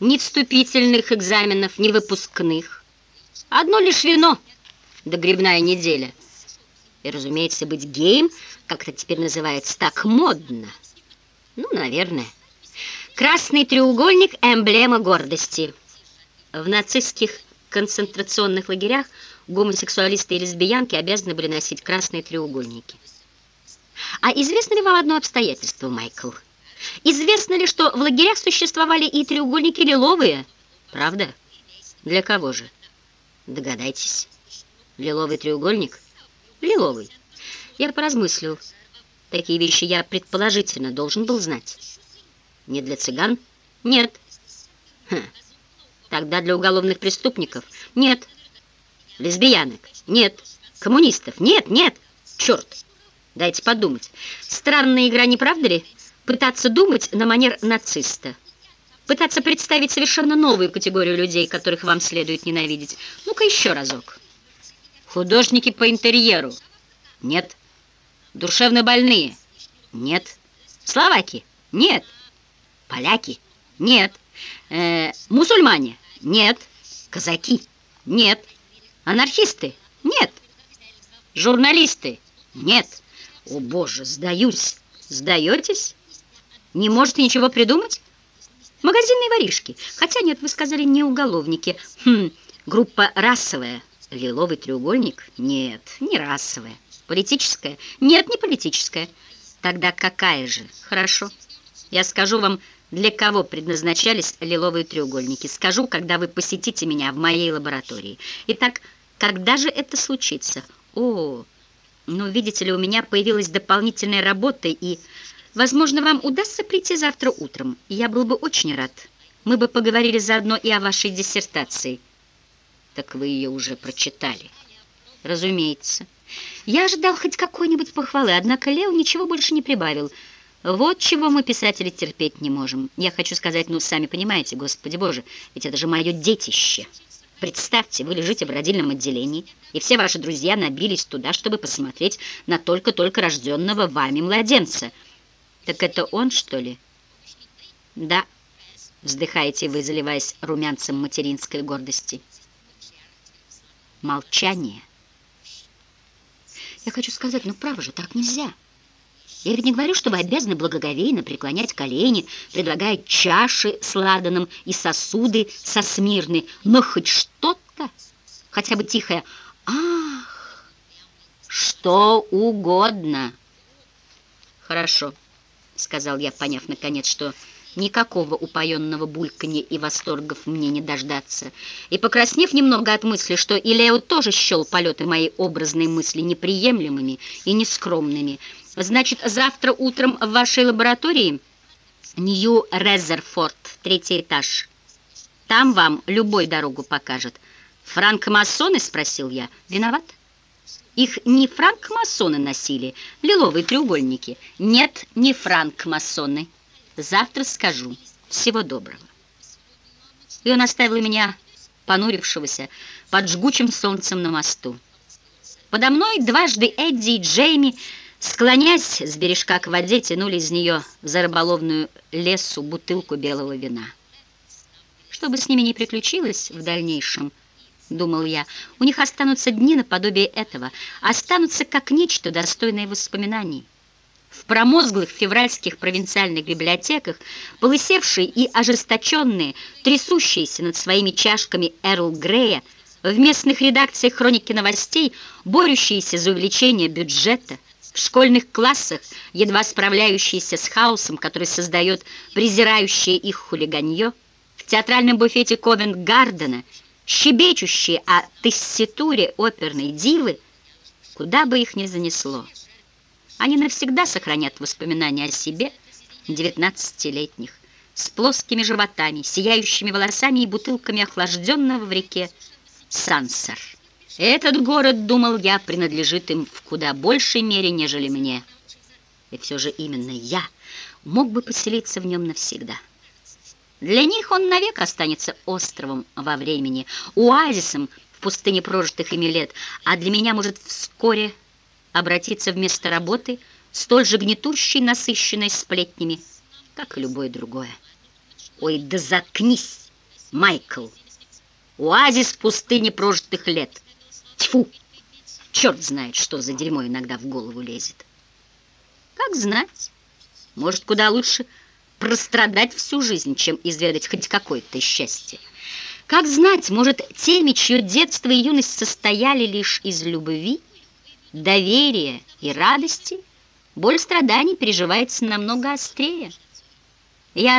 ни вступительных экзаменов, ни выпускных. Одно лишь вино, да грибная неделя. И, разумеется, быть геем, как это теперь называется, так модно. Ну, наверное. Красный треугольник – эмблема гордости. В нацистских концентрационных лагерях гомосексуалисты и лесбиянки обязаны были носить красные треугольники. А известно ли вам одно обстоятельство, Майкл? Известно ли, что в лагерях существовали и треугольники лиловые? Правда? Для кого же? Догадайтесь. Лиловый треугольник? Лиловый. Я поразмыслил. Такие вещи я предположительно должен был знать. Не для цыган? Нет. Хм. Тогда для уголовных преступников? Нет. Лесбиянок? Нет. Коммунистов? Нет, нет. Черт. Дайте подумать. Странная игра, не правда ли? Пытаться думать на манер нациста. Пытаться представить совершенно новую категорию людей, которых вам следует ненавидеть. Ну-ка еще разок. Художники по интерьеру? Нет. Душевно больные? Нет. Словаки? Нет. Поляки? Нет. Э, мусульмане? Нет. Казаки? Нет. Анархисты? Нет. Журналисты? Нет. О, Боже, сдаюсь. Сдаетесь? Не можете ничего придумать? Магазинные воришки. Хотя нет, вы сказали не уголовники. Хм, группа расовая. Лиловый треугольник? Нет, не расовая. Политическая? Нет, не политическая. Тогда какая же? Хорошо. Я скажу вам, для кого предназначались лиловые треугольники. Скажу, когда вы посетите меня в моей лаборатории. Итак, когда же это случится? О, но, видите ли, у меня появилась дополнительная работа, и, возможно, вам удастся прийти завтра утром. Я был бы очень рад. Мы бы поговорили заодно и о вашей диссертации. Так вы ее уже прочитали. Разумеется. Я ожидал хоть какой-нибудь похвалы, однако Лео ничего больше не прибавил. Вот чего мы, писатели, терпеть не можем. Я хочу сказать, ну, сами понимаете, Господи Боже, ведь это же мое детище. Представьте, вы лежите в родильном отделении, и все ваши друзья набились туда, чтобы посмотреть на только-только рожденного вами младенца. Так это он, что ли? Да, вздыхаете вы, заливаясь румянцем материнской гордости. Молчание. Я хочу сказать, ну право же, так нельзя. Я ведь не говорю, что вы обязаны благоговейно преклонять колени, предлагая чаши с ладаном и сосуды со смирны, но хоть что-то, хотя бы тихое «Ах, что угодно». «Хорошо», — сказал я, поняв наконец, что никакого упоенного бульканья и восторгов мне не дождаться, и покраснев немного от мысли, что и Лео тоже счел полеты моей образной мысли неприемлемыми и нескромными, — Значит, завтра утром в вашей лаборатории Нью Резерфорд, третий этаж. Там вам любой дорогу покажет. Франкмасоны, спросил я. Виноват? Их не франкмасоны носили, лиловые треугольники. Нет, не франкмасоны. Завтра скажу. Всего доброго. И он оставил меня, понурившегося, под жгучим солнцем на мосту. Подо мной дважды Эдди и Джейми Склонясь с бережка к воде, тянули из нее за рыболовную лесу бутылку белого вина. Что бы с ними ни приключилось в дальнейшем, думал я, у них останутся дни наподобие этого, останутся как нечто достойное воспоминаний. В промозглых февральских провинциальных библиотеках, полысевшие и ожесточенные, трясущиеся над своими чашками Эрл Грея, в местных редакциях хроники новостей, борющиеся за увеличение бюджета – в школьных классах, едва справляющиеся с хаосом, который создает презирающее их хулиганье, в театральном буфете Ковент-Гардена, щебечущие о тесситуре оперной дивы, куда бы их ни занесло. Они навсегда сохранят воспоминания о себе, девятнадцатилетних, с плоскими животами, сияющими волосами и бутылками охлажденного в реке Сансар. Этот город, думал я, принадлежит им в куда большей мере, нежели мне. И все же именно я мог бы поселиться в нем навсегда. Для них он навек останется островом во времени, оазисом в пустыне прожитых ими лет, а для меня может вскоре обратиться вместо работы столь же гнетущей, насыщенной сплетнями, как и любое другое. Ой, да заткнись! Майкл. Оазис в пустыне прожитых лет. Тьфу! Черт знает, что за дерьмо иногда в голову лезет. Как знать, может, куда лучше прострадать всю жизнь, чем изведать хоть какое-то счастье. Как знать, может, теми, чье детство и юность состояли лишь из любви, доверия и радости, боль страданий переживается намного острее. Я